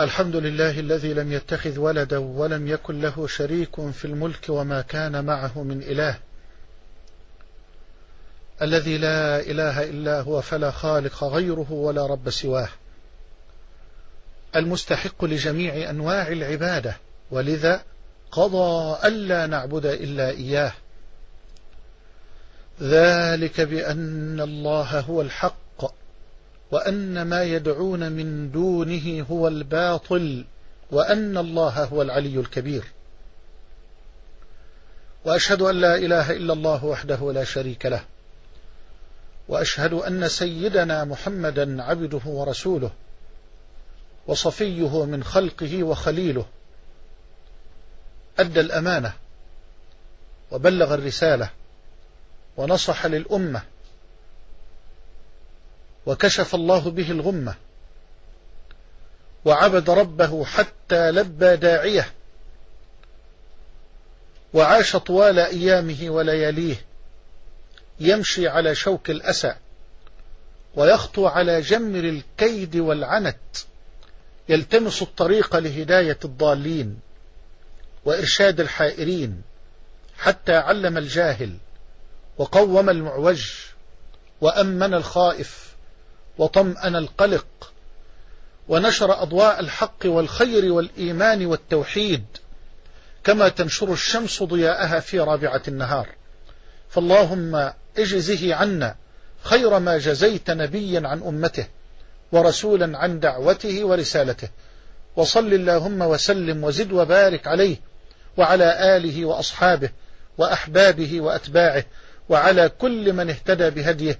الحمد لله الذي لم يتخذ ولدا ولم يكن له شريك في الملك وما كان معه من إله. الذي لا إله إلا هو فلا خالق غيره ولا رب سواه. المستحق لجميع أنواع العبادة ولذا قضى ألا نعبد إلا إياه. ذلك بأن الله هو الحق وأن ما يدعون من دونه هو الباطل وأن الله هو العلي الكبير. وأشهد أن لا إله إلا الله وحده لا شريك له. وأشهد أن سيدنا محمدا عبده ورسوله وصفيه من خلقه وخليله. أدى الأمانة وبلغ الرسالة ونصح للأمة وكشف الله به الغمة وعبد ربه حتى لبى داعيه وعاش طوال أيامه ولياليه يمشي على شوك الأسى ويخطو على جمر الكيد والعنت يلتمس الطريق لهداية الضالين وإرشاد الحائرين حتى علم الجاهل وقوم المعوج وأمن الخائف وطمأن القلق ونشر أضواء الحق والخير والإيمان والتوحيد كما تنشر الشمس ضياءها في رابعة النهار. فاللهم اجزه عنا خير ما جزيت نبيا عن أمته ورسولا عن دعوته ورسالته. وصل اللهم وسلم وزد وبارك عليه وعلى آله وأصحابه وأحبابه وأتباعه وعلى كل من اهتدى بهديه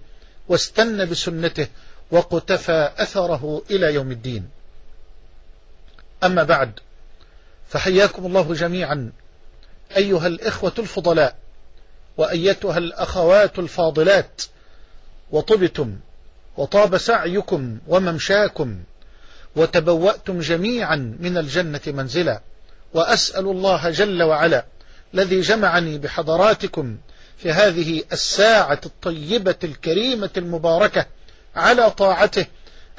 واستنى بسنته وقتفى أثره إلى يوم الدين. أما بعد فحياكم الله جميعا أيها الإخوة الفضلاء وأيتها الأخوات الفاضلات وطبتم وطاب سعيكم وممشاكم وتبوأتم جميعا من الجنة منزلا. وأسأل الله جل وعلا الذي جمعني بحضراتكم في هذه الساعة الطيبة الكريمة المباركة على طاعته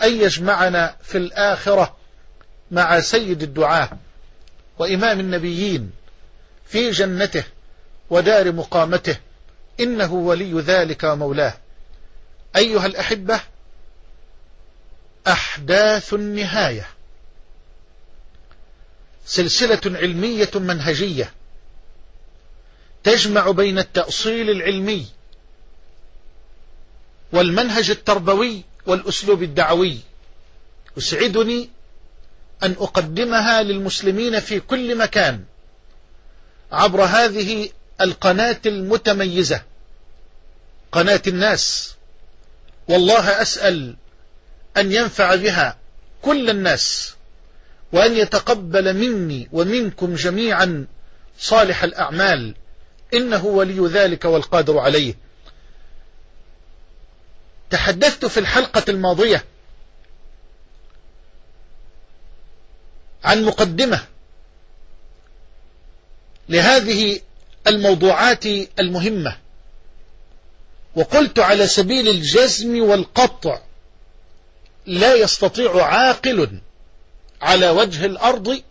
أن يجمعنا في الآخرة مع سيد الدعاء وإمام النبيين في جنته ودار مقامته. إنه ولي ذلك ومولاه. أيها الأحبة أحداث النهاية. سلسلة علمية منهجية تجمع بين التأصيل العلمي والمنهج التربوي والأسلوب الدعوي. يسعدني أن أقدمها للمسلمين في كل مكان عبر هذه القناة المتميزة. قناة الناس. والله أسأل أن ينفع بها كل الناس وأن يتقبل مني ومنكم جميعا صالح الأعمال. إنه ولي ذلك والقادر عليه. تحدثت في الحلقة الماضية عن مقدمة لهذه الموضوعات المهمة وقلت على سبيل الجزم والقطع لا يستطيع عاقل على وجه الأرض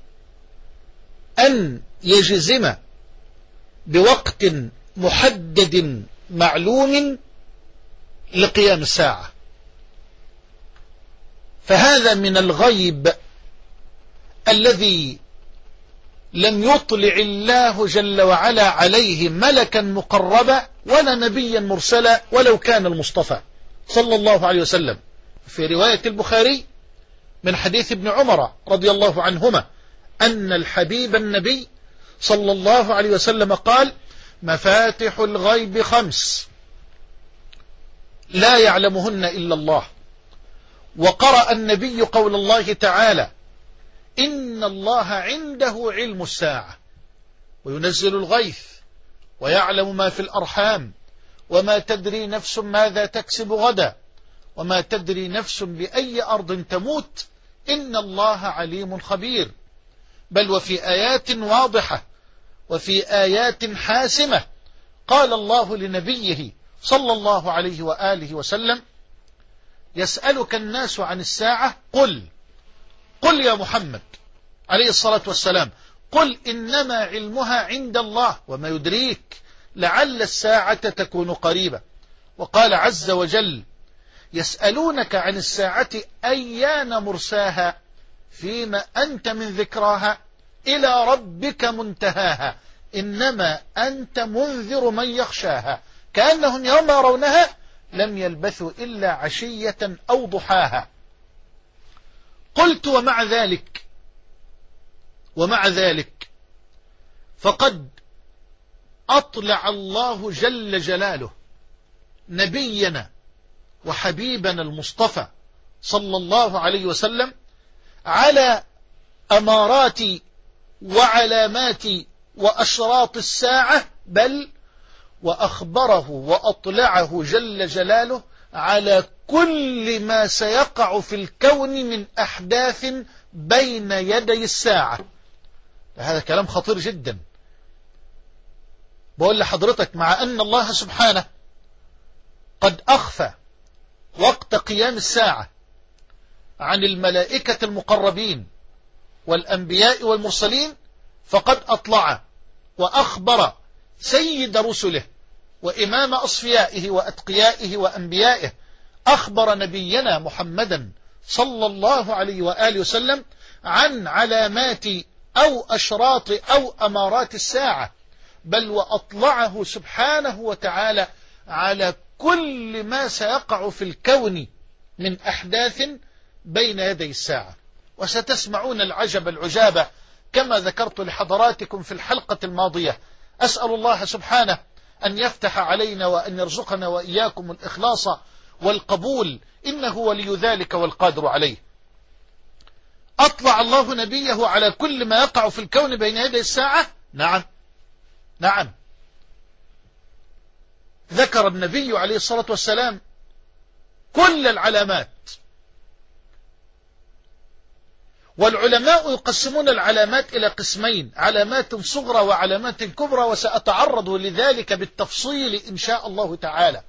أن يجزم بوقت محدد معلوم لقيام الساعة. فهذا من الغيب الذي لم يطلع الله جل وعلا عليه ملكا مقربا ولا نبيا مرسلا ولو كان المصطفى صلى الله عليه وسلم. في رواية البخاري من حديث ابن عمر رضي الله عنهما أن الحبيب النبي صلى الله عليه وسلم قال مفاتح الغيب خمس. لا يعلمهن إلا الله. وقرأ النبي قول الله تعالى إن الله عنده علم الساعة وينزل الغيث ويعلم ما في الأرحام وما تدري نفس ماذا تكسب غدا وما تدري نفس بأي أرض تموت إن الله عليم خبير. بل وفي آيات واضحة وفي آيات حاسمة قال الله لنبيه صلى الله عليه وآله وسلم يسألك الناس عن الساعة قل قل يا محمد عليه الصلاة والسلام قل إنما علمها عند الله وما يدريك لعل الساعة تكون قريبة. وقال عز وجل يسألونك عن الساعة أيان مرساها فيما أنت من ذكراها إلى ربك منتهاها إنما أنت منذر من يخشاها. كأنهم يوم يرونها لم يلبثوا إلا عشية أو ضحاها. قلت ومع ذلك ومع ذلك فقد أطلع الله جل جلاله نبينا وحبيبنا المصطفى صلى الله عليه وسلم على أمارات وعلامات وأشراط الساعة بل وأخبره وأطلعه جل جلاله على كل ما سيقع في الكون من أحداث بين يدي الساعة. هذا كلام خطير جدا. بقول لحضرتك مع أن الله سبحانه قد أخفى وقت قيام الساعة عن الملائكة المقربين والأنبياء والمرسلين فقد أطلع وأخبر سيد رسله وإمام أصفيائه وأتقيائه وأنبيائه أخبر نبينا محمدا صلى الله عليه وآله وسلم عن علامات أو أشراط أو أمارات الساعة بل وأطلعه سبحانه وتعالى على كل ما سيقع في الكون من أحداث بين يدي الساعة. وستسمعون العجب العجابة كما ذكرت لحضراتكم في الحلقة الماضية. أسأل الله سبحانه أن يفتح علينا وأن يرزقنا وإياكم الإخلاص والقبول. إنه ولي ذلك والقادر عليه. أطلع الله نبيه على كل ما يقع في الكون بين يدي الساعة؟ نعم. نعم. ذكر النبي عليه الصلاة والسلام كل العلامات. والعلماء يقسمون العلامات إلى قسمين علامات صغرى وعلامات كبرى وسأتعرض لذلك بالتفصيل إن شاء الله تعالى.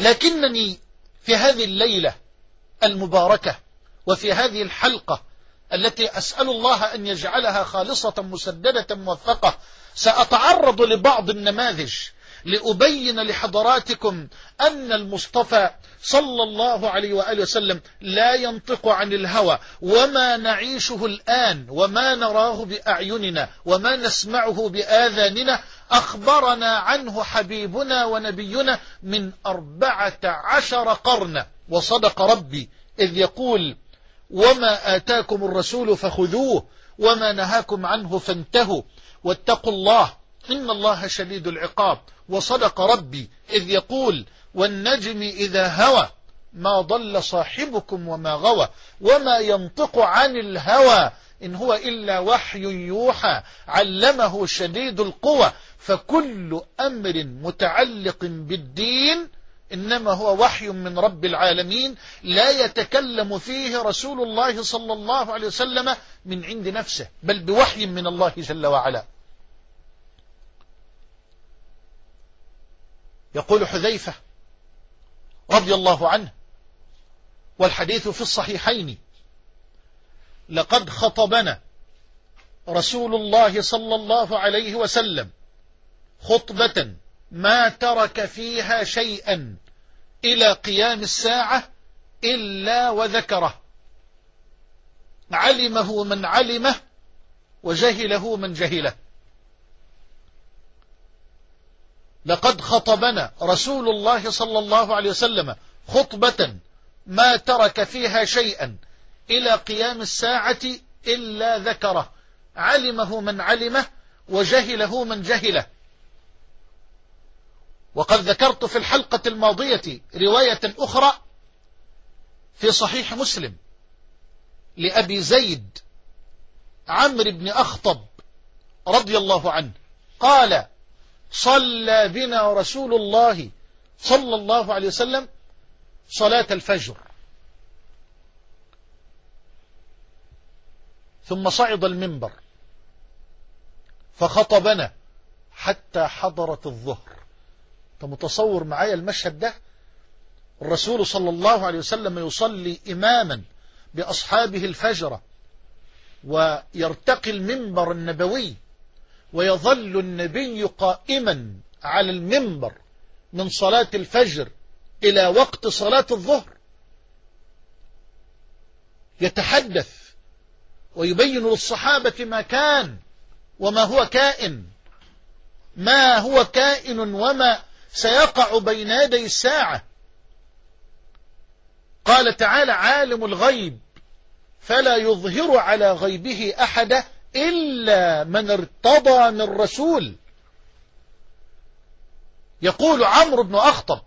لكنني في هذه الليلة المباركة وفي هذه الحلقة التي أسأل الله أن يجعلها خالصة مسددة موفقة سأتعرض لبعض النماذج لأبين لحضراتكم أن المصطفى صلى الله عليه وآله وسلم لا ينطق عن الهوى وما نعيشه الآن وما نراه بأعيننا وما نسمعه بآذاننا أخبرنا عنه حبيبنا ونبينا من أربعة عشر قرن. وصدق ربي إذ يقول وما آتاكم الرسول فخذوه وما نهاكم عنه فانتهوا. واتقوا الله إن الله شديد العقاب وصدق ربي إذ يقول والنجم إذا هوى ما ضل صاحبكم وما غوى وما ينطق عن الهوى إن هو إلا وحي يوحى علمه شديد القوى فكل أمر متعلق بالدين إنما هو وحي من رب العالمين لا يتكلم فيه رسول الله صلى الله عليه وسلم من عند نفسه بل بوحي من الله جل وعلا يقول حذيفة رضي الله عنه والحديث في الصحيحين لقد خطبنا رسول الله صلى الله عليه وسلم خطبة ما ترك فيها شيئا إلى قيام الساعة إلا وذكره. علمه من علمه وجهله من جهله. لقد خطبنا رسول الله صلى الله عليه وسلم خطبة ما ترك فيها شيئا إلى قيام الساعة إلا ذكره. علمه من علمه وجهله من جهله. وقد ذكرت في الحلقة الماضية رواية أخرى في صحيح مسلم لأبي زيد عمرو بن أخطب رضي الله عنه. قال صلى بنا رسول الله صلى الله عليه وسلم صلاة الفجر. ثم صعد المنبر. فخطبنا حتى حضرت الظهر. أنت متصور معايا المشهد ده؟ الرسول صلى الله عليه وسلم يصلي إماما بأصحابه الفجر ويرتقي المنبر النبوي ويظل النبي قائما على المنبر من صلاة الفجر إلى وقت صلاة الظهر. يتحدث ويبين للصحابة ما كان وما هو كائن. ما هو كائن وما سيقع بين يدي الساعة. قال تعالى عالم الغيب فلا يظهر على غيبه أحد إلا من ارتضى من رسول. يقول عمرو بن أخطب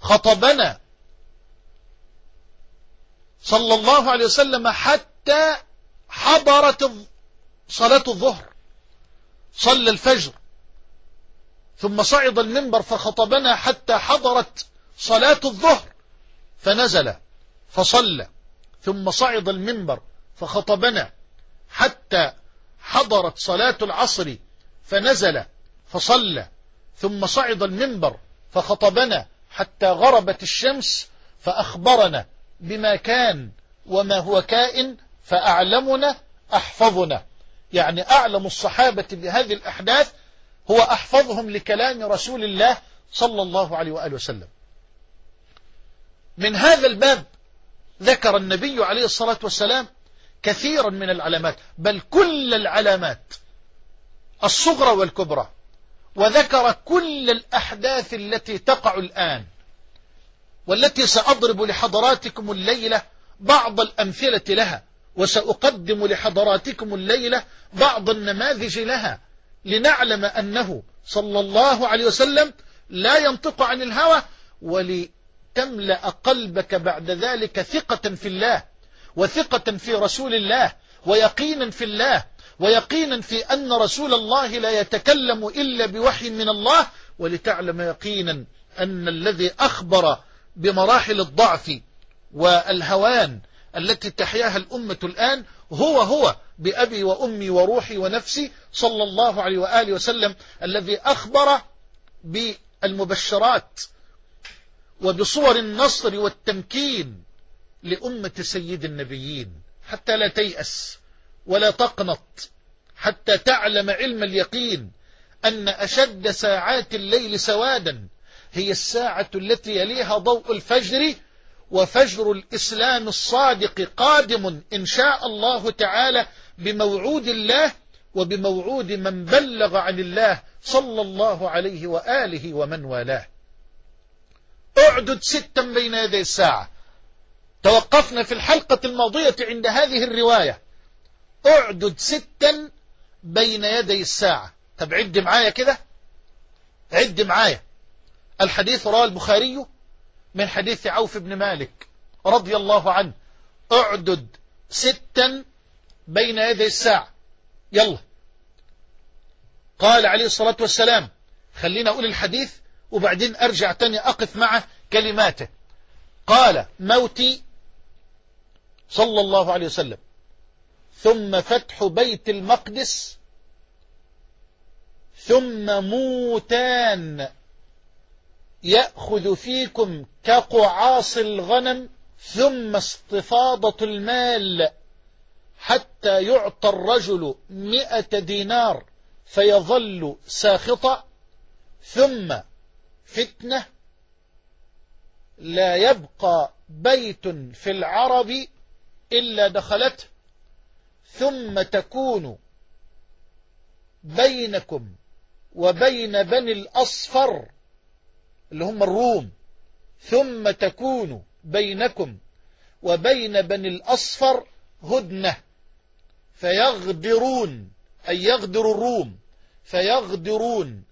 خطبنا صلى الله عليه وسلم حتى حضرت صلاة الظهر. صلى الفجر. ثم صعد المنبر فخطبنا حتى حضرت صلاة الظهر. فنزل فصلى. ثم صعد المنبر فخطبنا. حتى حضرت صلاة العصر فنزل فصلى ثم صعد المنبر فخطبنا حتى غربت الشمس فأخبرنا بما كان وما هو كائن فأعلمنا أحفظنا. يعني أعلم الصحابة بهذه الأحداث هو أحفظهم لكلام رسول الله صلى الله عليه وآله وسلم. من هذا الباب ذكر النبي عليه الصلاة والسلام كثيرا من العلامات بل كل العلامات الصغرى والكبرى وذكر كل الأحداث التي تقع الآن والتي سأضرب لحضراتكم الليلة بعض الأمثلة لها وسأقدم لحضراتكم الليلة بعض النماذج لها لنعلم أنه صلى الله عليه وسلم لا ينطق عن الهوى ولتملأ قلبك بعد ذلك ثقة في الله. وثقة في رسول الله ويقينا في الله ويقينا في أن رسول الله لا يتكلم إلا بوحي من الله ولتعلم يقينا أن الذي أخبر بمراحل الضعف والهوان التي تحياها الأمة الآن هو هو بأبي وأمي وروحي ونفسي صلى الله عليه وآله وسلم الذي أخبر بالمبشرات وبصور النصر والتمكين لأمة سيد النبيين حتى لا تيأس ولا تقنط حتى تعلم علم اليقين أن أشد ساعات الليل سوادا هي الساعة التي يليها ضوء الفجر وفجر الإسلام الصادق قادم إن شاء الله تعالى بموعود الله وبموعود من بلغ عن الله صلى الله عليه وآله ومن والاه. أعدد ستا بين يدي الساعة. توقفنا في الحلقة الماضية عند هذه الرواية. أعدد ستا بين يدي الساعة. طب عد معايا كده. عد معايا. الحديث رواه البخاري من حديث عوف بن مالك رضي الله عنه. أعدد ستا بين يدي الساعة. يلا. قال عليه الصلاة والسلام خلينا أقول الحديث وبعدين أرجع تاني أقف مع كلماته. قال موتي صلى الله عليه وسلم. ثم فتح بيت المقدس. ثم موتان. يأخذ فيكم كقعاص الغنم. ثم استفاضة المال. حتى يعطى الرجل مئة دينار فيظل ساخطا. ثم فتنة. لا يبقى بيت في العرب إلا دخلته ثم تكون بينكم وبين بني الأصفر اللي هم الروم ثم تكون بينكم وبين بني الأصفر هدنة فيغدرون أي يغدر الروم فيغدرون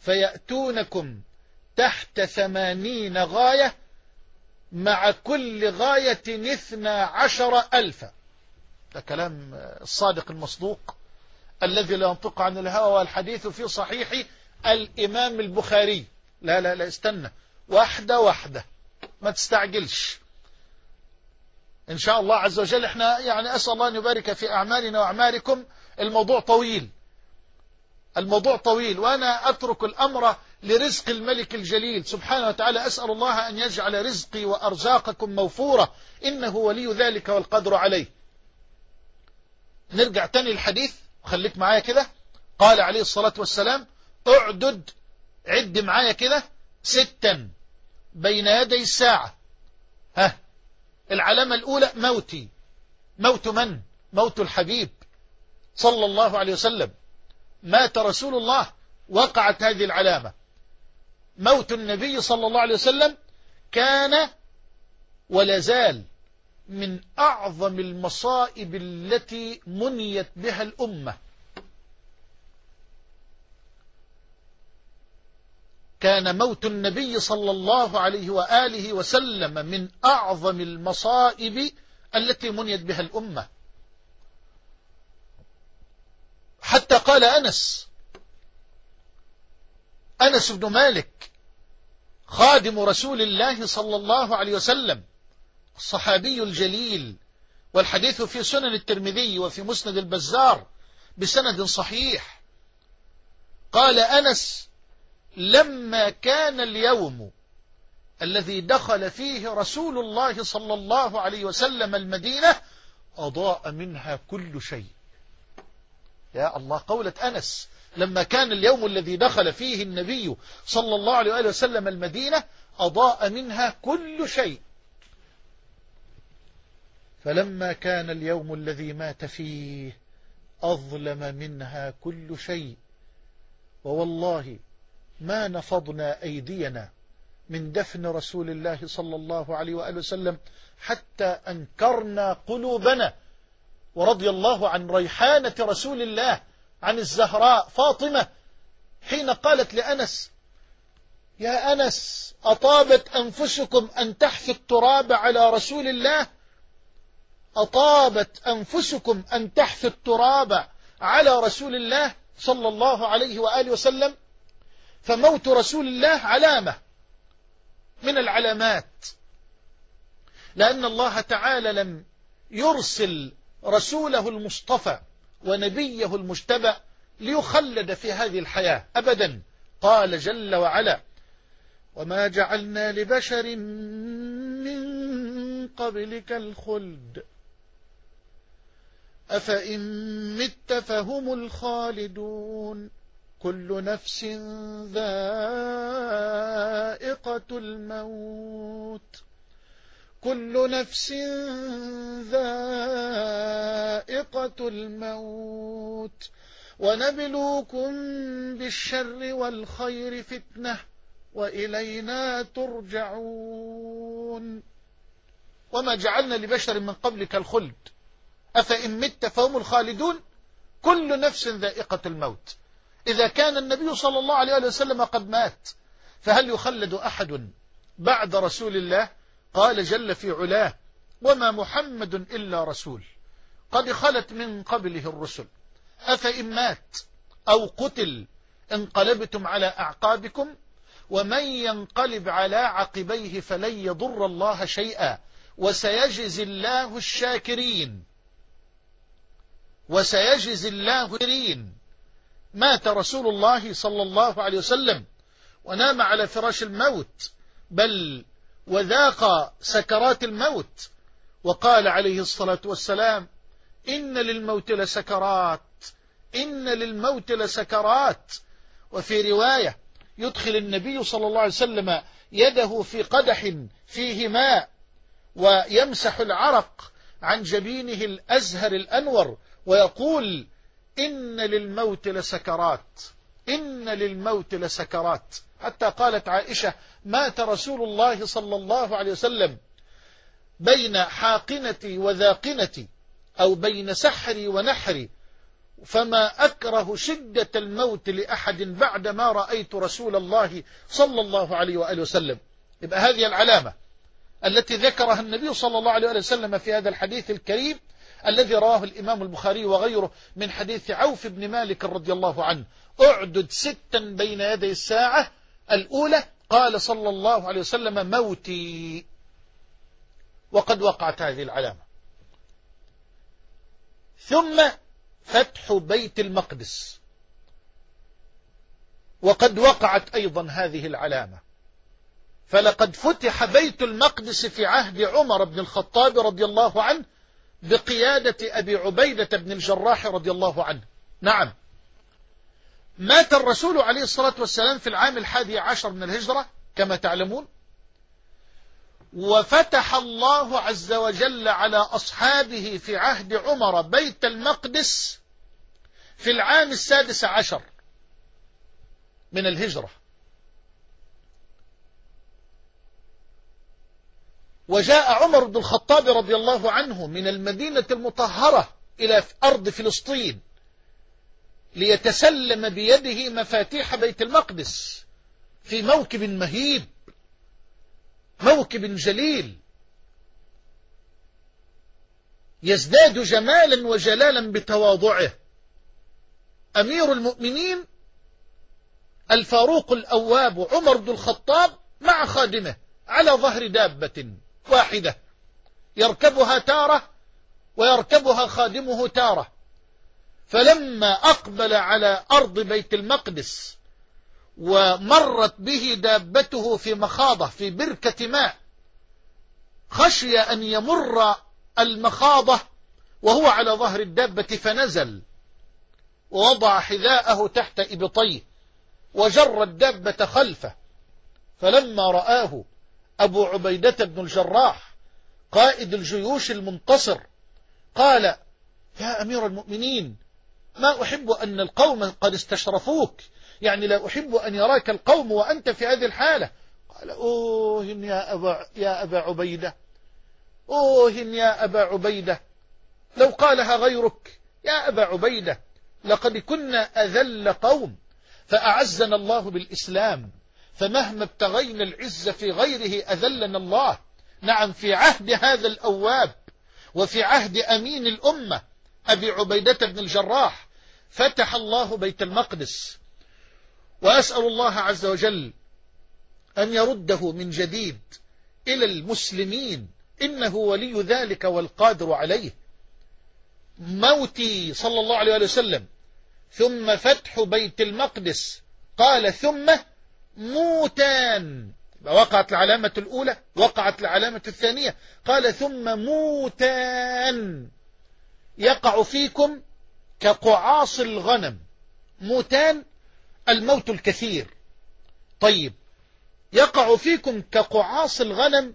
فيأتونكم تحت ثمانين غاية مع كل غاية اثنى عشر ألفا ده كلام الصادق المصدوق الذي لا ينطق عن الهوى والحديث في صحيح الإمام البخاري. لا لا لا استنى. واحدة واحدة ما تستعجلش. إن شاء الله عز وجل إحنا يعني أسأل الله أن يبارك في أعمالنا وأعمالكم. الموضوع طويل. الموضوع طويل. وأنا أترك الأمر لرزق الملك الجليل. سبحانه وتعالى أسأل الله أن يجعل رزقي وأرزاقكم موفورة. إنه ولي ذلك والقدر عليه. نرجع تاني الحديث خليك معايا كده. قال عليه الصلاة والسلام اعدد عد معايا كده ستا بين يدي الساعة ها العلامة الأولى موتي. موت من؟ موت الحبيب صلى الله عليه وسلم. مات رسول الله. وقعت هذه العلامة. موت النبي صلى الله عليه وسلم كان ولا زال من أعظم المصائب التي منيت بها الأمة. كان موت النبي صلى الله عليه وآله وسلم من أعظم المصائب التي منيت بها الأمة. حتى قال أنس أنس بن مالك خادم رسول الله صلى الله عليه وسلم الصحابي الجليل والحديث في سنن الترمذي وفي مسند البزار بسند صحيح. قال أنس لما كان اليوم الذي دخل فيه رسول الله صلى الله عليه وسلم المدينة أضاء منها كل شيء. يا الله قولة أنس لما كان اليوم الذي دخل فيه النبي صلى الله عليه وآله وسلم المدينة أضاء منها كل شيء. فلما كان اليوم الذي مات فيه أظلم منها كل شيء. ووالله ما نفضنا أيدينا من دفن رسول الله صلى الله عليه وآله وسلم حتى أنكرنا قلوبنا ورضي الله عن ريحانة رسول الله. عن الزهراء فاطمة حين قالت لأنس يا أنس أطابت أنفسكم أن تحفي التراب على رسول الله؟ أطابت أنفسكم أن تحفي التراب على رسول الله صلى الله عليه وآله وسلم؟ فموت رسول الله علامة من العلامات لأن الله تعالى لم يرسل رسوله المصطفى ونبيه المجتبى ليخلد في هذه الحياة أبدا. قال جل وعلا وما جعلنا لبشر من قبلك الخلد أفإن مت فهم الخالدون كل نفس ذائقة الموت كل نفس ذائقة الموت. ونبلوكم بالشر والخير فتنة وإلينا ترجعون. وما جعلنا لبشر من قبلك الخلد. أفإن مت فهم الخالدون؟ كل نفس ذائقة الموت. إذا كان النبي صلى الله عليه وسلم قد مات فهل يخلد أحد بعد رسول الله؟ قال جل في علاه وما محمد إلا رسول. قد خلت من قبله الرسل. أفإن مات أو قتل انقلبتم على أعقابكم ومن ينقلب على عقبيه فلن يضر الله شيئا وسيجزي الله الشاكرين. وسيجزي الله الشاكرين. مات رسول الله صلى الله عليه وسلم ونام على فراش الموت بل وذاق سكرات الموت. وقال عليه الصلاة والسلام إن للموت لسكرات إن للموت لسكرات. وفي رواية يدخل النبي صلى الله عليه وسلم يده في قدح فيه ماء ويمسح العرق عن جبينه الأزهر الأنور ويقول إن للموت لسكرات إن للموت لسكرات. حتى قالت عائشة مات رسول الله صلى الله عليه وسلم بين حاقنتي وذاقنتي أو بين سحري ونحري فما أكره شدة الموت لأحد بعد ما رأيت رسول الله صلى الله عليه وآله وسلم. يبقى هذه العلامة التي ذكرها النبي صلى الله عليه وسلم في هذا الحديث الكريم الذي رواه الإمام البخاري وغيره من حديث عوف بن مالك رضي الله عنه. أعدد ستا بين يدي الساعة الأولى قال صلى الله عليه وسلم موتي. وقد وقعت هذه العلامة. ثم فتح بيت المقدس. وقد وقعت أيضا هذه العلامة. فلقد فتح بيت المقدس في عهد عمر بن الخطاب رضي الله عنه بقيادة أبي عبيدة بن الجراح رضي الله عنه. نعم. مات الرسول عليه الصلاة والسلام في العام الحادي عشر من الهجرة كما تعلمون. وفتح الله عز وجل على أصحابه في عهد عمر بيت المقدس في العام السادس عشر من الهجرة. وجاء عمر بن الخطاب رضي الله عنه من المدينة المطهرة إلى أرض فلسطين. ليتسلم بيده مفاتيح بيت المقدس في موكب مهيب موكب جليل. يزداد جمالا وجلالا بتواضعه. أمير المؤمنين الفاروق الأواب عمر بن الخطاب مع خادمه على ظهر دابة واحدة. يركبها تارة ويركبها خادمه تارة. فلما أقبل على أرض بيت المقدس ومرت به دابته في مخاضة في بركة ماء خشي أن يمر المخاضة وهو على ظهر الدابة فنزل ووضع حذاءه تحت إبطيه وجر الدابة خلفه. فلما رآه أبو عبيدة بن الجراح قائد الجيوش المنتصر قال يا أمير المؤمنين ما أحب أن القوم قد استشرفوك. يعني لا أحب أن يراك القوم وأنت في هذه الحالة. قال أوه يا أبا, يا أبا عبيدة. أوه يا أبا عبيدة. لو قالها غيرك يا أبا عبيدة لقد كنا أذل قوم فأعزنا الله بالإسلام فمهما ابتغينا العز في غيره أذلنا الله. نعم في عهد هذا الأواب وفي عهد أمين الأمة أبي عبيدة بن الجراح فتح الله بيت المقدس. وأسأل الله عز وجل أن يرده من جديد إلى المسلمين إنه ولي ذلك والقادر عليه. موتي صلى الله عليه وسلم. ثم فتح بيت المقدس. قال ثم موتان. وقعت العلامة الأولى وقعت العلامة الثانية. قال ثم موتان. يقع فيكم كقعاص الغنم. موتان الموت الكثير. طيب يقع فيكم كقعاص الغنم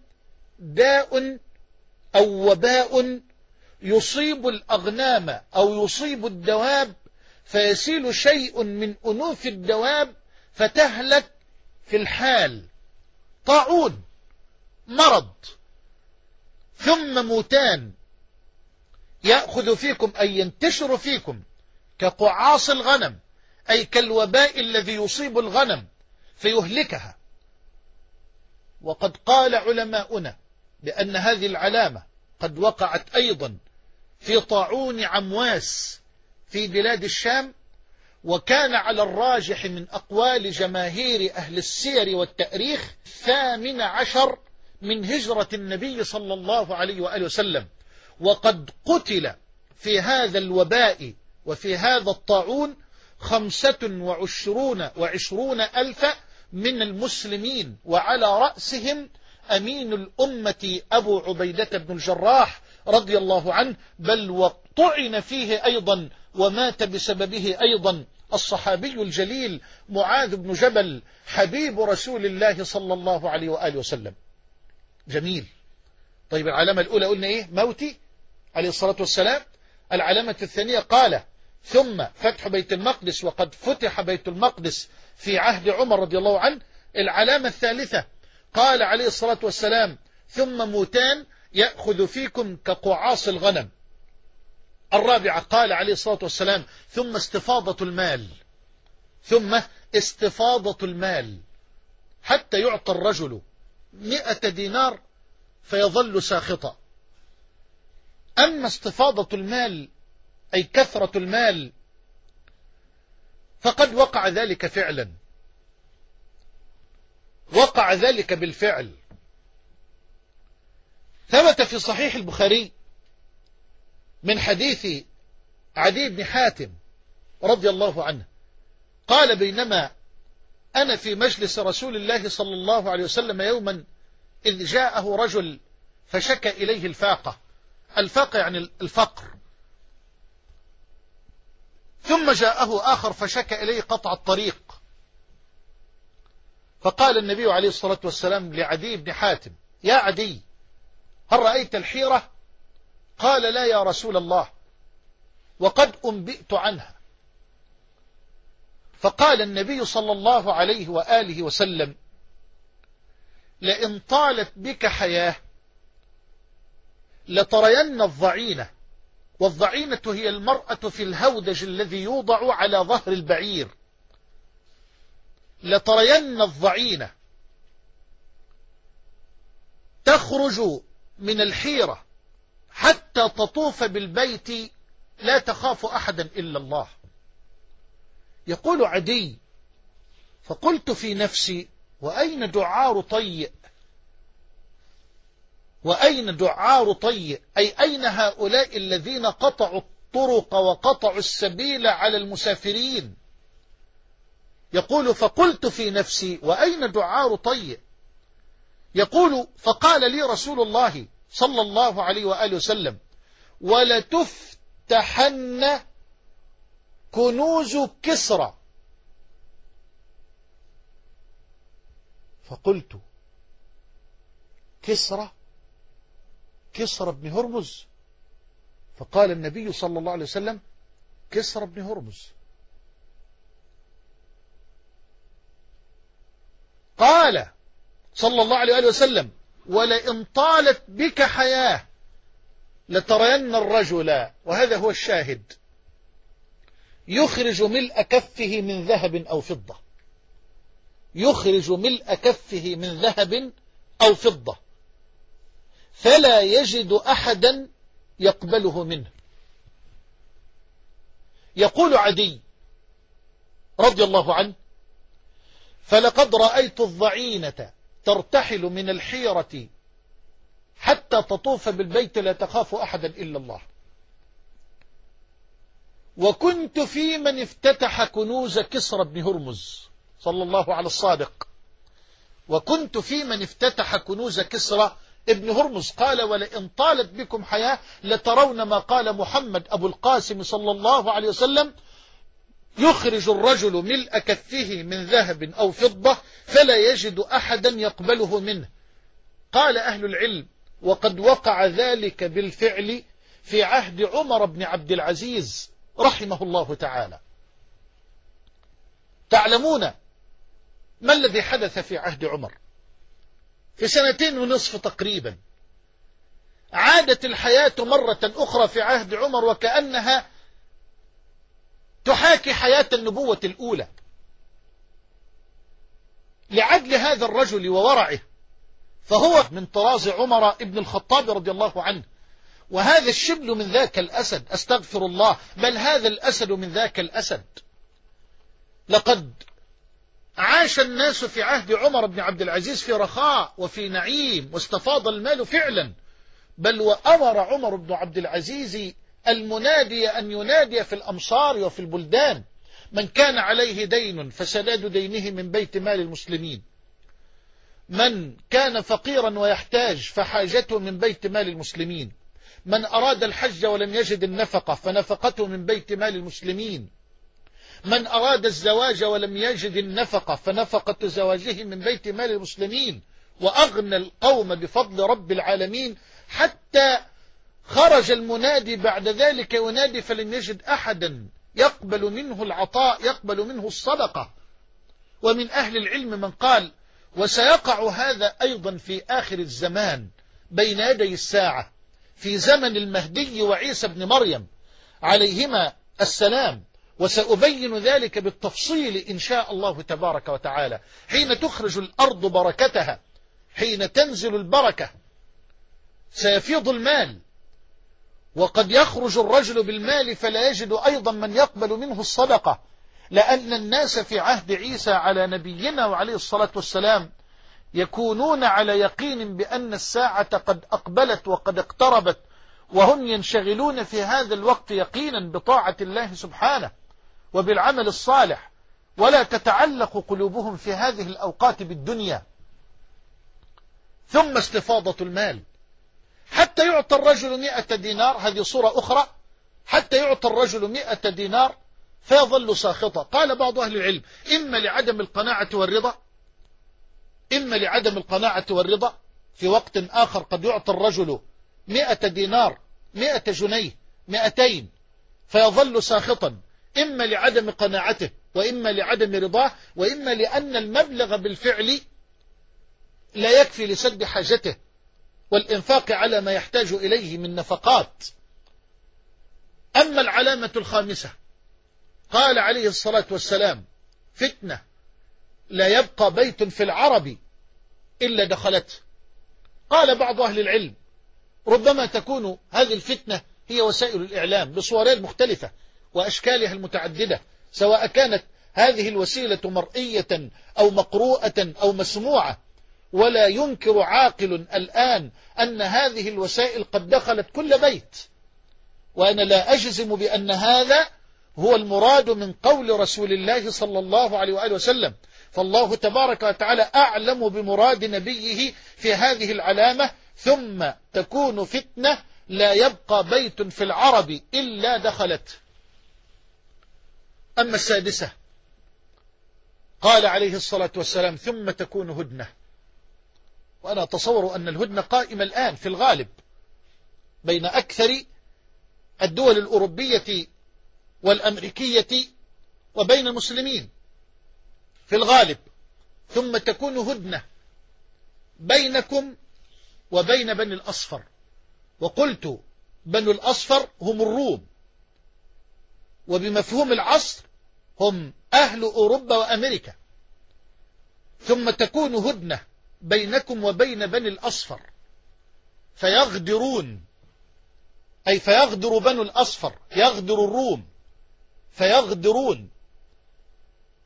داء أو وباء يصيب الأغنام أو يصيب الدواب فيسيل شيء من أنوف الدواب فتهلك في الحال. طاعون مرض. ثم موتان. يأخذ فيكم أي ينتشر فيكم كقعاص الغنم أي كالوباء الذي يصيب الغنم فيهلكها. وقد قال علماؤنا بأن هذه العلامة قد وقعت أيضا في طاعون عمواس في بلاد الشام وكان على الراجح من أقوال جماهير أهل السير والتأريخ الثامن عشر من هجرة النبي صلى الله عليه وآله وسلم. وقد قتل في هذا الوباء وفي هذا الطاعون خمسة وعشرون وعشرون ألف من المسلمين وعلى رأسهم أمين الأمة أبو عبيدة بن الجراح رضي الله عنه بل وطعن فيه أيضا ومات بسببه أيضا الصحابي الجليل معاذ بن جبل حبيب رسول الله صلى الله عليه وآله وسلم. جميل. طيب العلامة الأولى قلنا إيه؟ موتي. عليه الصلاة والسلام العلامة الثانية قال ثم فتح بيت المقدس وقد فتح بيت المقدس في عهد عمر رضي الله عنه. العلامة الثالثة قال عليه الصلاة والسلام ثم موتان يأخذ فيكم كقعاص الغنم. الرابعة قال عليه الصلاة والسلام ثم استفاضة المال. ثم استفاضة المال. حتى يعطى الرجل مئة دينار فيظل ساخطا. أما استفاضة المال أي كثرة المال فقد وقع ذلك فعلا. وقع ذلك بالفعل. ثبت في صحيح البخاري من حديث عدي بن حاتم رضي الله عنه. قال بينما أنا في مجلس رسول الله صلى الله عليه وسلم يوما إذ جاءه رجل فشكى إليه الفاقة. الفاقة يعني الفقر. ثم جاءه آخر فشكى إليه قطع الطريق. فقال النبي عليه الصلاة والسلام لعدي بن حاتم يا عدي هل رأيت الحيرة؟ قال لا يا رسول الله وقد أنبئت عنها. فقال النبي صلى الله عليه وآله وسلم لئن طالت بك حياة لترين الضعينة والضعينة هي المرأة في الهودج الذي يوضع على ظهر البعير. لترين الضعينة تخرج من الحيرة حتى تطوف بالبيت لا تخاف أحدا إلا الله. يقول عدي فقلت في نفسي وأين دعار طيء وأين دعار طيء أي أين هؤلاء الذين قطعوا الطرق وقطعوا السبيل على المسافرين؟ يقول فقلت في نفسي وأين دعار طيء يقول فقال لي رسول الله صلى الله عليه وآله وسلم ولتفتحن كنوز كسرى. فقلت كسرى؟ كسرى بن هرمز. فقال النبي صلى الله عليه وسلم كسرى بن هرمز. قال صلى الله عليه وسلم ولئن طالت بك حياة لترين الرجل وهذا هو الشاهد. يخرج ملء كفه من ذهب أو فضة. يخرج ملء كفه من ذهب أو فضة. فلا يجد أحدا يقبله منه. يقول عدي رضي الله عنه فلقد رأيت الضعينة ترتحل من الحيرة حتى تطوف بالبيت لا تخاف أحدا إلا الله. وكنت في من افتتح كنوز كسرى بن هرمز صلى الله على الصادق. وكنت في من افتتح كنوز كسرى ابن هرمز قال ولئن طالت بكم حياة لترون ما قال محمد أبو القاسم صلى الله عليه وسلم يخرج الرجل ملء كفه من ذهب أو فضة فلا يجد أحدا يقبله منه. قال أهل العلم وقد وقع ذلك بالفعل في عهد عمر بن عبد العزيز رحمه الله تعالى. تعلمون ما الذي حدث في عهد عمر؟ في سنتين ونصف تقريبا. عادت الحياة مرة أخرى في عهد عمر وكأنها تحاكي حياة النبوة الأولى. لعدل هذا الرجل وورعه فهو من طراز عمر ابن الخطاب رضي الله عنه. وهذا الشبل من ذاك الأسد أستغفر الله بل هذا الأسد من ذاك الأسد. لقد عاش الناس في عهد عمر بن عبد العزيز في رخاء وفي نعيم واستفاض المال فعلا. بل وأمر عمر بن عبد العزيز المنادي أن ينادي في الأمصار وفي البلدان من كان عليه دين فسداد دينه من بيت مال المسلمين. من كان فقيرا ويحتاج فحاجته من بيت مال المسلمين. من أراد الحج ولم يجد النفقة فنفقته من بيت مال المسلمين. من أراد الزواج ولم يجد النفقة فنفقة زواجه من بيت مال المسلمين وأغنى القوم بفضل رب العالمين حتى خرج المنادي بعد ذلك ينادي فلم يجد أحدا يقبل منه العطاء يقبل منه الصدقة. ومن أهل العلم من قال وسيقع هذا أيضا في آخر الزمان بين يدي الساعة في زمن المهدي وعيسى بن مريم عليهما السلام. وسأبين ذلك بالتفصيل إن شاء الله تبارك وتعالى. حين تخرج الأرض بركتها حين تنزل البركة سيفيض المال. وقد يخرج الرجل بالمال فلا يجد أيضا من يقبل منه الصدقة. لأن الناس في عهد عيسى على نبينا وعليه الصلاة والسلام يكونون على يقين بأن الساعة قد أقبلت وقد اقتربت وهم ينشغلون في هذا الوقت يقينا بطاعة الله سبحانه. وبالعمل الصالح. ولا تتعلق قلوبهم في هذه الأوقات بالدنيا. ثم استفاضة المال. حتى يعطى الرجل مئة دينار هذه صورة أخرى. حتى يعطى الرجل مئة دينار فيظل ساخطا. قال بعض أهل العلم إما لعدم القناعة والرضا إما لعدم القناعة والرضا. في وقت آخر قد يعطى الرجل مئة دينار مئة جنيه مئتين فيظل ساخطا. إما لعدم قناعته وإما لعدم رضاه وإما لأن المبلغ بالفعل لا يكفي لسد حاجته والإنفاق على ما يحتاج إليه من نفقات. أما العلامة الخامسة قال عليه الصلاة والسلام فتنة لا يبقى بيت في العرب إلا دخلته. قال بعض أهل العلم ربما تكون هذه الفتنة هي وسائل الإعلام بصورين مختلفة وأشكالها المتعددة سواء كانت هذه الوسيلة مرئية أو مقروءة أو مسموعة. ولا ينكر عاقل الآن أن هذه الوسائل قد دخلت كل بيت. وأنا لا أجزم بأن هذا هو المراد من قول رسول الله صلى الله عليه وآله وسلم. فالله تبارك وتعالى أعلم بمراد نبيه في هذه العلامة ثم تكون فتنة لا يبقى بيت في العرب إلا دخلت. أما السادسة قال عليه الصلاة والسلام ثم تكون هدنة. وأنا أتصور أن الهدنة قائمة الآن في الغالب بين أكثر الدول الأوروبية والأمريكية وبين المسلمين في الغالب. ثم تكون هدنة بينكم وبين بني الأصفر. وقلت بنو الأصفر هم الروم وبمفهوم العصر هم أهل أوروبا وأمريكا. ثم تكون هدنة بينكم وبين بني الأصفر. فيغدرون. أي فيغدر بنو الأصفر. يغدر الروم. فيغدرون.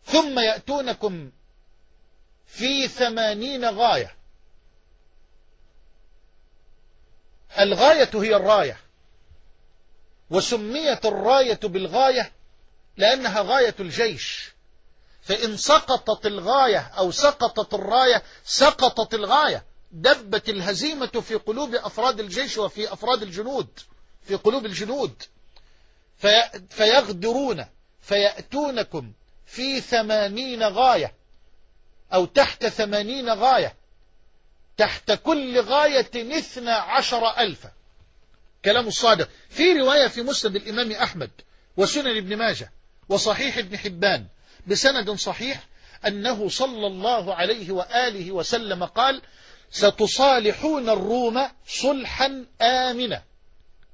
ثم يأتونكم في ثمانين غاية. الغاية هي الراية. وسميت الراية بالغاية لأنها غاية الجيش. فإن سقطت الغاية أو سقطت الراية سقطت الغاية. دبت الهزيمة في قلوب أفراد الجيش وفي أفراد الجنود في قلوب الجنود. في فيغدرون فيأتونكم في ثمانين غاية أو تحت ثمانين غاية. تحت كل غاية اثنى عشر ألفا كلام الصادق. في رواية في مسند الإمام أحمد وسنن ابن ماجه. وصحيح ابن حبان بسند صحيح أنه صلى الله عليه وآله وسلم قال ستصالحون الروم صلحا آمنا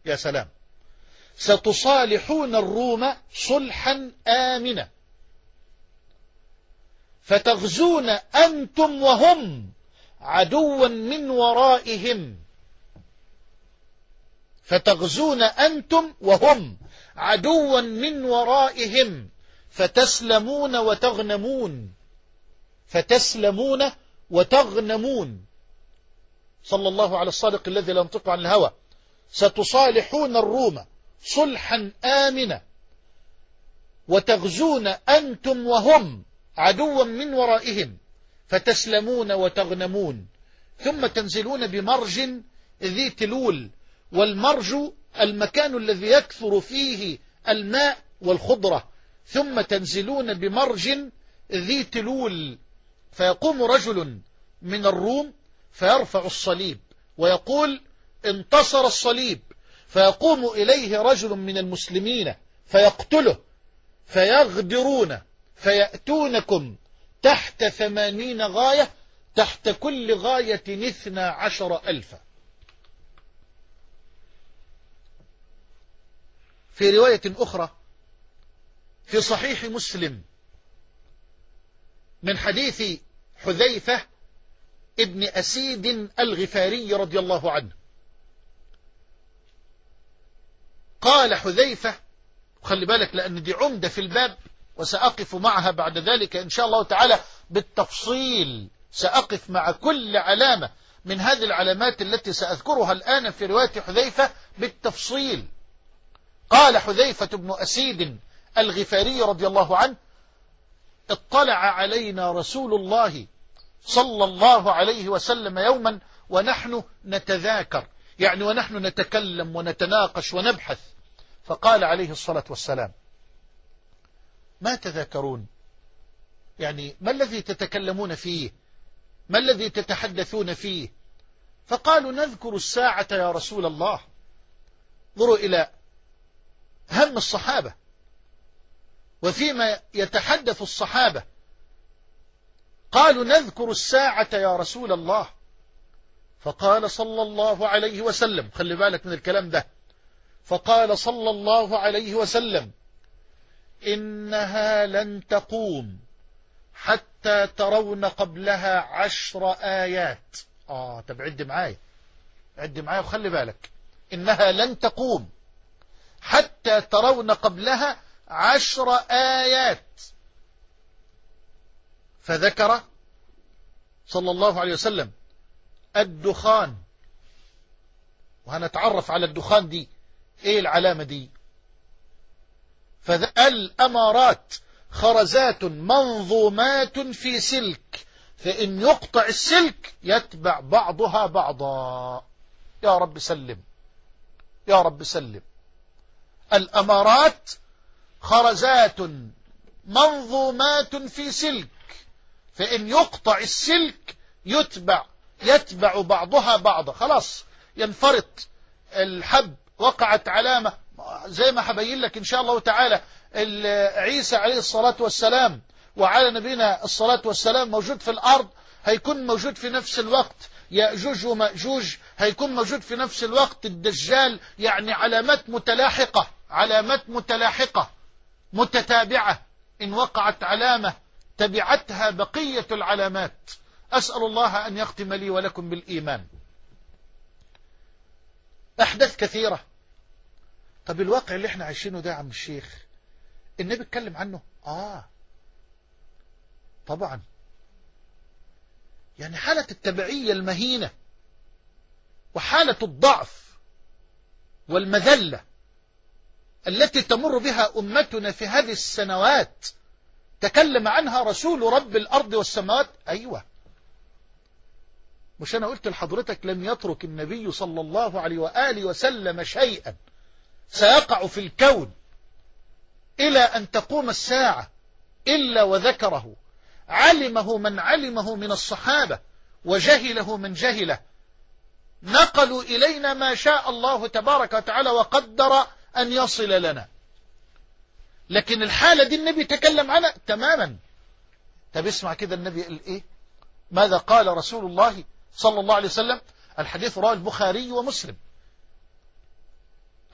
يا سلام. ستصالحون الروم صلحا آمنا فتغزون أنتم وهم عدوا من ورائهم. فتغزون أنتم وهم عدوا من ورائهم فتسلمون وتغنمون. فتسلمون وتغنمون. صلى الله على الصادق الذي لا ينطق عن الهوى. ستصالحون الروم صلحا آمنا وتغزون أنتم وهم عدوا من ورائهم. فتسلمون وتغنمون. ثم تنزلون بمرج ذي تلول والمرج المكان الذي يكثر فيه الماء والخضرة ثم تنزلون بمرج ذي تلول فيقوم رجل من الروم فيرفع الصليب ويقول انتصر الصليب. فيقوم إليه رجل من المسلمين فيقتله فيغدرون فيأتونكم تحت ثمانين غاية تحت كل غاية اثنى عشر ألفا. في رواية أخرى في صحيح مسلم من حديث حذيفة ابن أسيد الغفاري رضي الله عنه. قال حذيفة خلي بالك لأن دي عمدة في الباب وسأقف معها بعد ذلك إن شاء الله تعالى بالتفصيل. سأقف مع كل علامة من هذه العلامات التي سأذكرها الآن في رواية حذيفة بالتفصيل. قال حذيفة بن أسيد الغفاري رضي الله عنه اطلع علينا رسول الله صلى الله عليه وسلم يوما ونحن نتذاكر يعني ونحن نتكلم ونتناقش ونبحث. فقال عليه الصلاة والسلام ما تذاكرون؟ يعني ما الذي تتكلمون فيه؟ ما الذي تتحدثون فيه؟ فقالوا نذكر الساعة يا رسول الله. انظروا إلى هم الصحابة. وفيما يتحدث الصحابة قالوا نذكر الساعة يا رسول الله. فقال صلى الله عليه وسلم خلي بالك من الكلام ده. فقال صلى الله عليه وسلم إنها لن تقوم حتى ترون قبلها عشر آيات. آه طب عد معايا. عد معايا وخلي بالك. إنها لن تقوم. حتى ترون قبلها عشر آيات. فذكر صلى الله عليه وسلم الدخان. وهنتعرف على الدخان دي إيه العلامة دي؟ فالأمارات خرزات منظومات في سلك فإن يقطع السلك يتبع بعضها بعضا. يا رب سلم. يا رب سلم. الأمارات خرزات منظومات في سلك فإن يقطع السلك يتبع يتبع بعضها بعضا خلاص ينفرط الحب وقعت علامة زي ما هبين لك إن شاء الله تعالى عيسى عليه الصلاة والسلام وعلى نبينا الصلاة والسلام موجود في الأرض هيكون موجود في نفس الوقت يأجوج ومأجوج هيكون موجود في نفس الوقت الدجال يعني علامات متلاحقة. علامات متلاحقة متتابعة إن وقعت علامة تبعتها بقية العلامات. أسأل الله أن يختم لي ولكم بالإيمان. أحداث كثيرة. طب الواقع اللي إحنا عايشينه ده عم الشيخ النبي اتكلم عنه؟ آه. طبعا. يعني حالة التبعية المهينة وحالة الضعف والمذلة التي تمر بها أمتنا في هذه السنوات. تكلم عنها رسول رب الأرض والسماوات. أيوة. مش أنا قلت لحضرتك لم يترك النبي صلى الله عليه وآله وسلم شيئا. سيقع في الكون إلى أن تقوم الساعة إلا وذكره. علمه من علمه من الصحابة وجهله من جهله. نقلوا إلينا ما شاء الله تبارك وتعالى وقدر أن يصل لنا. لكن الحالة دي النبي تكلم عنها تماما. طب اسمع كده النبي قال إيه؟ ماذا قال رسول الله صلى الله عليه وسلم؟ الحديث رواه البخاري ومسلم.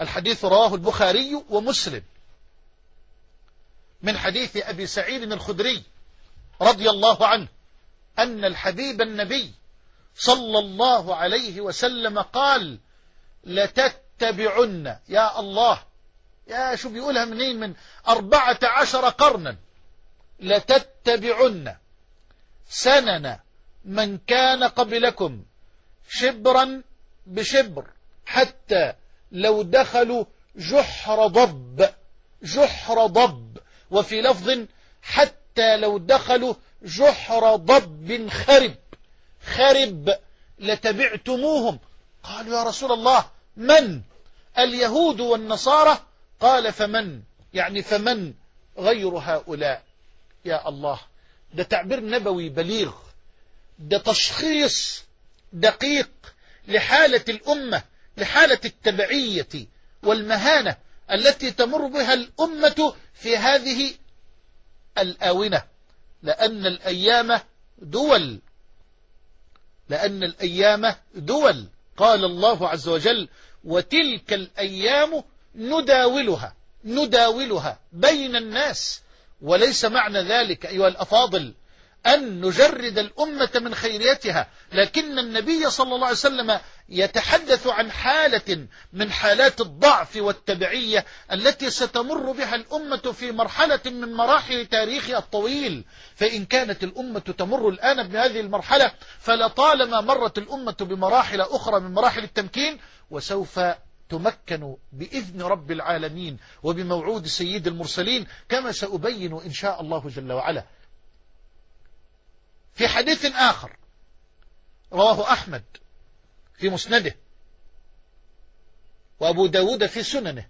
الحديث رواه البخاري ومسلم. من حديث أبي سعيد الخدري رضي الله عنه أن الحبيب النبي صلى الله عليه وسلم قال لتتبعن يا الله. يا شو بيقولها منين؟ من أربعة عشر قرنا. لتتبعن. سنن. من كان قبلكم. شبرا بشبر. حتى لو دخلوا جحر ضب. جحر ضب. وفي لفظ حتى لو دخلوا جحر ضب خرب. خرب. لتبعتموهم. قالوا يا رسول الله من اليهود والنصارى قال فمن؟ يعني فمن غير هؤلاء؟ يا الله ده تعبير نبوي بليغ ده تشخيص دقيق لحالة الأمة لحالة التبعية والمهانة التي تمر بها الأمة في هذه الآونة. لأن الأيام دول لأن الأيام دول. قال الله عز وجل وتلك الأيام نداولها نداولها بين الناس وليس معنى ذلك أيها الأفاضل أن نجرد الأمة من خيريتها لكن النبي صلى الله عليه وسلم يتحدث عن حالة من حالات الضعف والتبعية التي ستمر بها الأمة في مرحلة من مراحل تاريخها الطويل. فإن كانت الأمة تمر الآن بهذه المرحلة فلطالما مرت الأمة بمراحل أخرى من مراحل التمكين وسوف تمكن بإذن رب العالمين وبموعود سيد المرسلين كما سأبين إن شاء الله جل وعلا. في حديث آخر رواه أحمد. في مسنده. وأبو داود في سننه.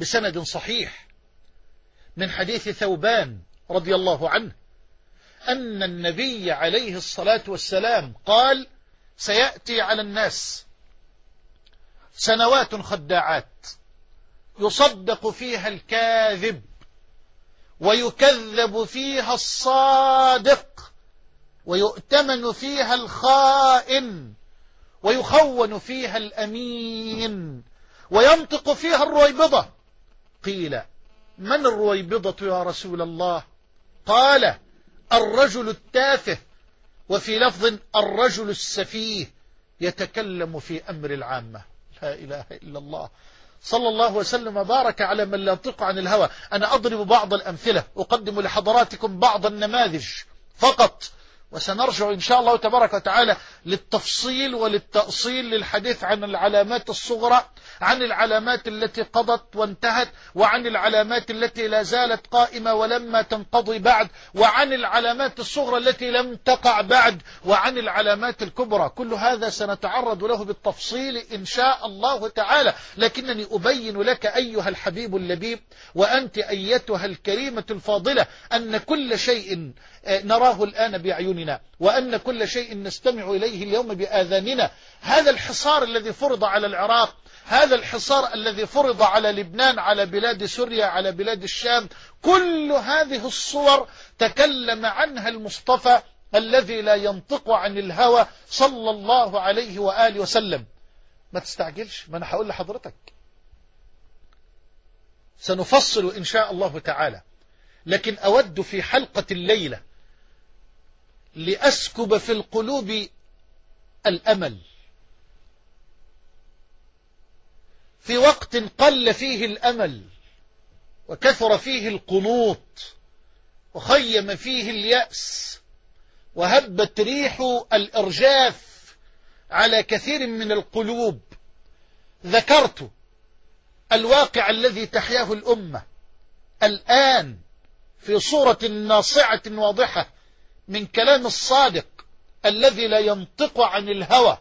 بسند صحيح. من حديث ثوبان رضي الله عنه. أن النبي عليه الصلاة والسلام قال سيأتي على الناس سنوات خداعات يصدق فيها الكاذب ويكذب فيها الصادق. ويؤتمن فيها الخائن ويخون فيها الأمين وينطق فيها الرويبضة. قيل من الرويبضة يا رسول الله؟ قال الرجل التافه. وفي لفظ الرجل السفيه يتكلم في أمر العامة. لا إله إلا الله. صلى الله وسلم وبارك على من لا ينطق عن الهوى. أنا أضرب بعض الأمثلة أقدم لحضراتكم بعض النماذج. فقط وسنرجع إن شاء الله تبارك وتعالى للتفصيل وللتأصيل للحديث عن العلامات الصغرى. عن العلامات التي قضت وانتهت وعن العلامات التي لا زالت قائمة ولما تنقضي بعد وعن العلامات الصغرى التي لم تقع بعد وعن العلامات الكبرى. كل هذا سنتعرض له بالتفصيل إن شاء الله تعالى. لكنني أبين لك أيها الحبيب اللبيب وأنت أيتها الكريمة الفاضلة أن كل شيء نراه الآن بأعيننا وأن كل شيء نستمع إليه اليوم بآذاننا. هذا الحصار الذي فرض على العراق هذا الحصار الذي فرض على لبنان على بلاد سوريا على بلاد الشام كل هذه الصور تكلم عنها المصطفى الذي لا ينطق عن الهوى صلى الله عليه وآله وسلم. ما تستعجلش؟ ما أنا هقول لحضرتك. سنفصل إن شاء الله تعالى. لكن أود في حلقة الليلة لأسكب في القلوب الأمل. في وقت قل فيه الأمل وكثر فيه القنوط وخيم فيه اليأس وهبت ريح الإرجاف على كثير من القلوب. ذكرت الواقع الذي تحياه الأمة الآن في صورة ناصعة واضحة من كلام الصادق الذي لا ينطق عن الهوى.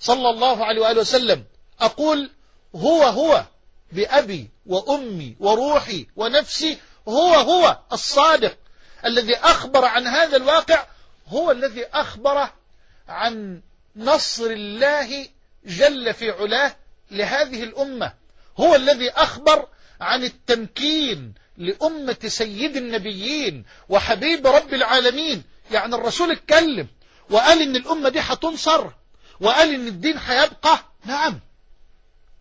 صلى الله عليه وآله وسلم. أقول هو هو بأبي وأمي وروحي ونفسي هو هو الصادق الذي أخبر عن هذا الواقع هو الذي أخبر عن نصر الله جل في علاه لهذه الأمة هو الذي أخبر عن التمكين لأمة سيد النبيين وحبيب رب العالمين يعني الرسول اتكلم وقال إن الأمة دي هتنصر وقال إن الدين هيبقى. نعم.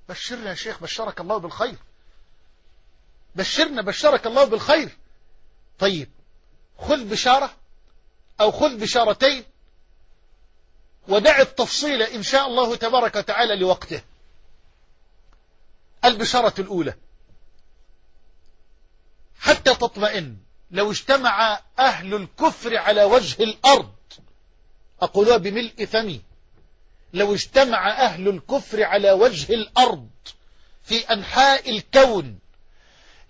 بشرنا يا شيخ بشرك الله بالخير. بشرنا بشرك الله بالخير. طيب خذ بشارة أو خذ بشارتين ودع التفصيل إن شاء الله تبارك وتعالى لوقته. البشارة الأولى. حتى تطمئن لو اجتمع أهل الكفر على وجه الأرض أقولها بملء فمي. لو اجتمع أهل الكفر على وجه الأرض في أنحاء الكون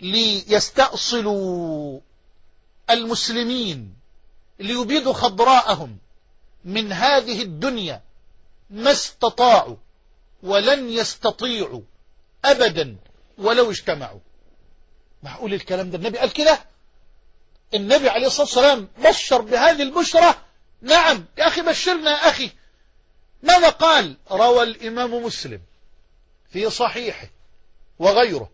ليستأصلوا المسلمين ليبيضوا خضراءهم من هذه الدنيا ما استطاعوا ولن يستطيعوا أبدا ولو اجتمعوا. معقول الكلام ده؟ النبي قال كده؟ النبي عليه الصلاة والسلام بشر بهذه البشرة. نعم يا أخي بشرنا يا أخي. ماذا قال؟ روى الإمام مسلم في صحيحه وغيره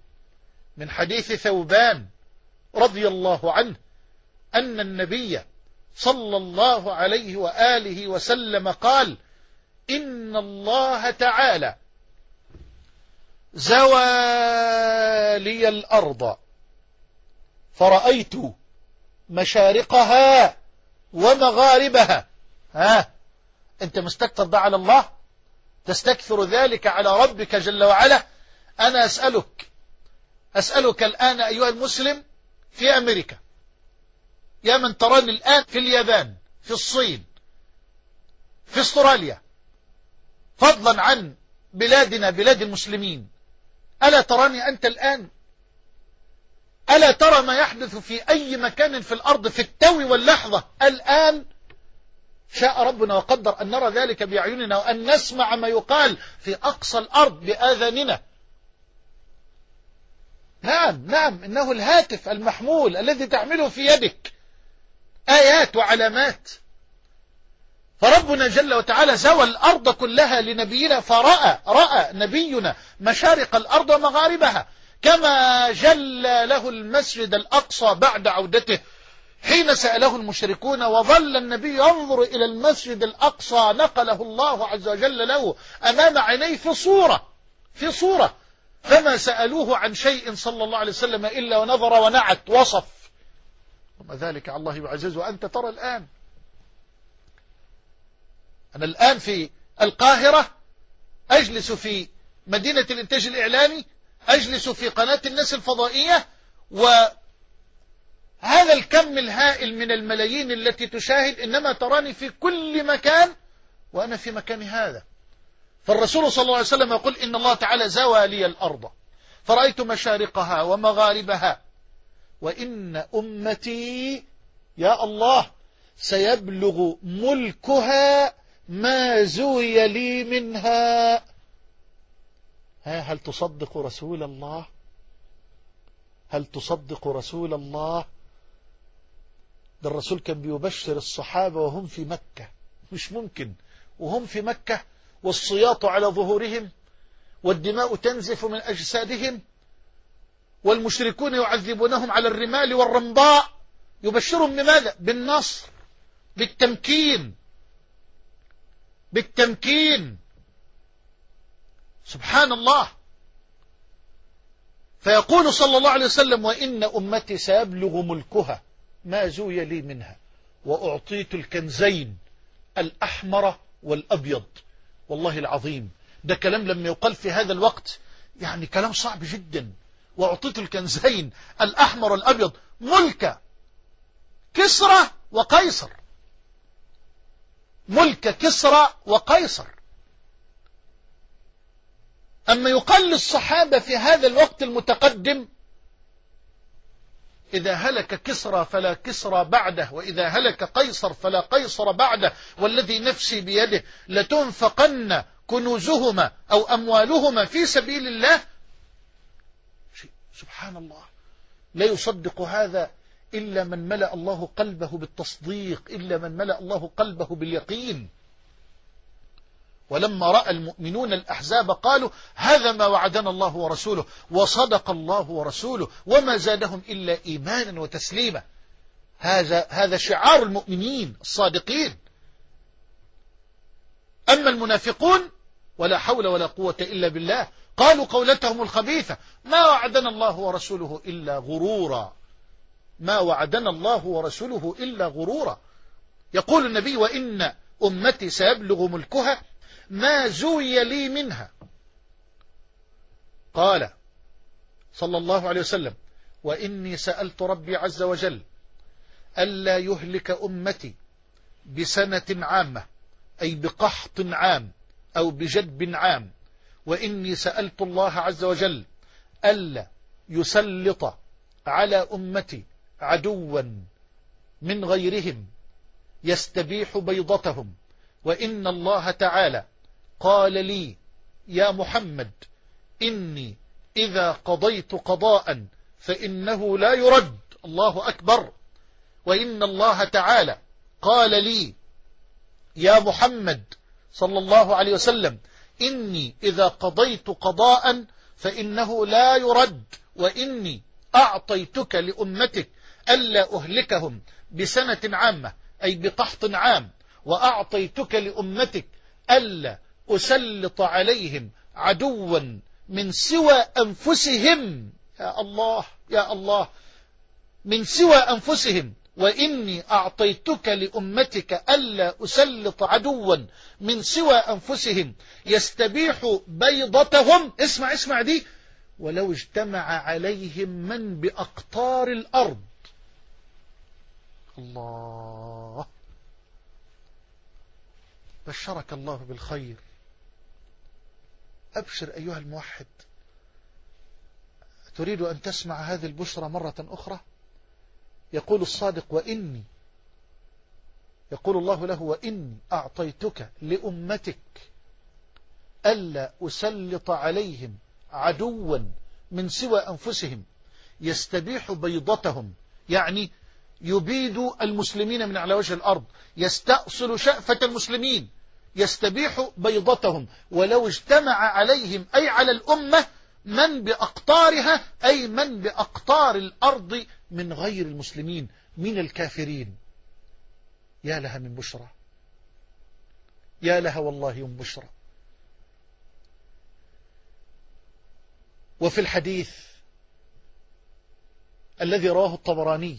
من حديث ثوبان رضي الله عنه أن النبي صلى الله عليه وآله وسلم قال إن الله تعالى زوى لي الأرض فرأيت مشارقها ومغاربها. ها؟ أنت مستكثر ده على الله تستكثر ذلك على ربك جل وعلا. أنا أسألك أسألك الآن أيها المسلم في أمريكا. يا من تراني الآن في اليابان في الصين في أستراليا. فضلا عن بلادنا بلاد المسلمين. ألا تراني أنت الآن؟ ألا ترى ما يحدث في أي مكان في الأرض في التو واللحظة الآن؟ شاء ربنا وقدر أن نرى ذلك بأعيننا وأن نسمع ما يقال في أقصى الأرض بآذاننا. نعم نعم إنه الهاتف المحمول الذي تحمله في يدك. آيات وعلامات. فربنا جل وتعالى زوى الأرض كلها لنبينا فرأى رأى نبينا مشارق الأرض ومغاربها. كما جل له المسجد الأقصى بعد عودته. حين سأله المشركون وظل النبي ينظر إلى المسجد الأقصى نقله الله عز وجل له أمام عينيه في صورة في صورة. فما سألوه عن شيء صلى الله عليه وسلم إلا ونظر ونعت وصف. وما ذلك على الله يعزز وأنت ترى الآن. أنا الآن في القاهرة أجلس في مدينة الإنتاج الإعلامي أجلس في قناة الناس الفضائية وهذا الكم الهائل من الملايين التي تشاهد إنما تراني في كل مكان وأنا في مكان هذا. فالرسول صلى الله عليه وسلم يقول إن الله تعالى زوى لي الأرض فرأيت مشارقها ومغاربها وإن أمتي يا الله سيبلغ ملكها ما زوي لي منها. ها هل تصدق رسول الله؟ هل تصدق رسول الله؟ ده الرسول كان بيبشر الصحابة وهم في مكة. مش ممكن. وهم في مكة والصياط على ظهورهم والدماء تنزف من أجسادهم والمشركون يعذبونهم على الرمال والرمضاء. يبشرهم بماذا؟ بالنصر بالتمكين بالتمكين. سبحان الله. فيقول صلى الله عليه وسلم وإن أمتي سيبلغ ملكها. ما زوي لي منها. وأعطيت الكنزين الأحمر والأبيض. والله العظيم. ده كلام لما يقال في هذا الوقت يعني كلام صعب جدا. وأعطيت الكنزين الأحمر والأبيض. ملك كسرى وقيصر. ملك كسرى وقيصر. أما يقال للصحابة في هذا الوقت المتقدم إذا هلك كسرى فلا كسرى بعده وإذا هلك قيصر فلا قيصر بعده والذي نفسي بيده لتنفقن كنوزهما أو أموالهما في سبيل الله. سبحان الله لا يصدق هذا إلا من ملأ الله قلبه بالتصديق إلا من ملأ الله قلبه باليقين. ولما رأى المؤمنون الأحزاب قالوا هذا ما وعدنا الله ورسوله وصدق الله ورسوله وما زادهم إلا إيمانا وتسليما. هذا هذا شعار المؤمنين الصادقين. أما المنافقون ولا حول ولا قوة إلا بالله. قالوا قولتهم الخبيثة ما وعدنا الله ورسوله إلا غرورا. ما وعدنا الله ورسوله إلا غرورا. يقول النبي وإن أمتي سيبلغ ملكها ما زوي لي منها. قال صلى الله عليه وسلم وإني سألت ربي عز وجل ألا يهلك أمتي بسنة عامة أي بقحط عام أو بجدب عام. وإني سألت الله عز وجل ألا يسلط على أمتي عدوا من غيرهم يستبيح بيضتهم. وإن الله تعالى قال لي يا محمد إني إذا قضيت قضاء فإنه لا يرد. الله أكبر. وإن الله تعالى قال لي يا محمد صلى الله عليه وسلم إني إذا قضيت قضاء فإنه لا يرد. وإني أعطيتك لأمتك ألا أهلكهم بسنة عامة أي بقحط عام. وأعطيتك لأمتك ألا أسلط عليهم عدوا من سوى أنفسهم. يا الله يا الله. من سوى أنفسهم. وإني أعطيتك لأمتك ألا أسلط عدوا من سوى أنفسهم. يستبيح بيضتهم. اسمع اسمع دي. ولو اجتمع عليهم من بأقطار الأرض. الله. بشرك الله بالخير. أبشر أيها الموحد. تريد أن تسمع هذه البشرى مرة أخرى؟ يقول الصادق وإني يقول الله له وإني أعطيتك لأمتك ألا أسلط عليهم عدوا من سوى أنفسهم يستبيح بيضتهم يعني يبيد المسلمين من على وجه الأرض يستأصل شأفة المسلمين. يستبيح بيضتهم. ولو اجتمع عليهم أي على الأمة من بأقطارها أي من بأقطار الأرض من غير المسلمين من الكافرين. يا لها من بشرى. يا لها والله من بشرى. وفي الحديث الذي رواه الطبراني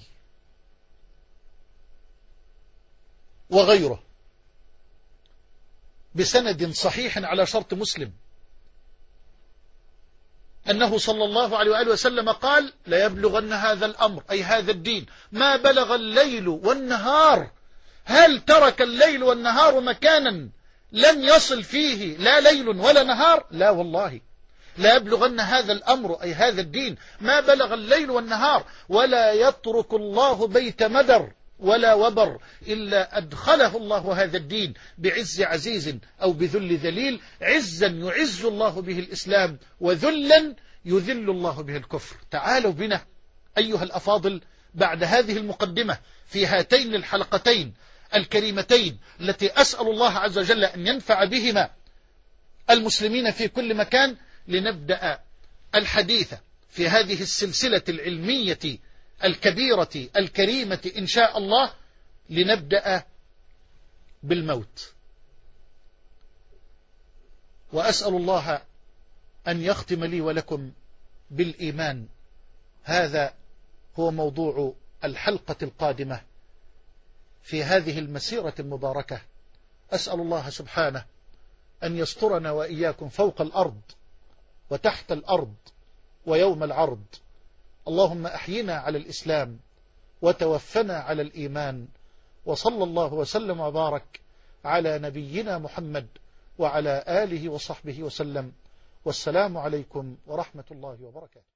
وغيره بسند صحيح على شرط مسلم. أنه صلى الله عليه وآله وسلم قال لا يبلغن هذا الأمر أي هذا الدين ما بلغ الليل والنهار. هل ترك الليل والنهار مكانا لم يصل فيه لا ليل ولا نهار؟ لا والله. لا يبلغن هذا الأمر أي هذا الدين. ما بلغ الليل والنهار ولا يترك الله بيت مدر. ولا وبر إلا أدخله الله هذا الدين بعز عزيز أو بذل ذليل عزا يعز الله به الإسلام وذلا يذل الله به الكفر. تعالوا بنا أيها الأفاضل بعد هذه المقدمة في هاتين الحلقتين الكريمتين التي أسأل الله عز وجل أن ينفع بهما المسلمين في كل مكان لنبدأ الحديث في هذه السلسلة العلمية الكبيرة الكريمة إن شاء الله لنبدأ بالموت. وأسأل الله أن يختم لي ولكم بالإيمان. هذا هو موضوع الحلقة القادمة في هذه المسيرة المباركة. أسأل الله سبحانه أن يسترنا وإياكم فوق الأرض وتحت الأرض ويوم العرض. اللهم أحينا على الإسلام وتوفنا على الإيمان وصلى الله وسلم وبارك على نبينا محمد وعلى آله وصحبه وسلم والسلام عليكم ورحمة الله وبركاته.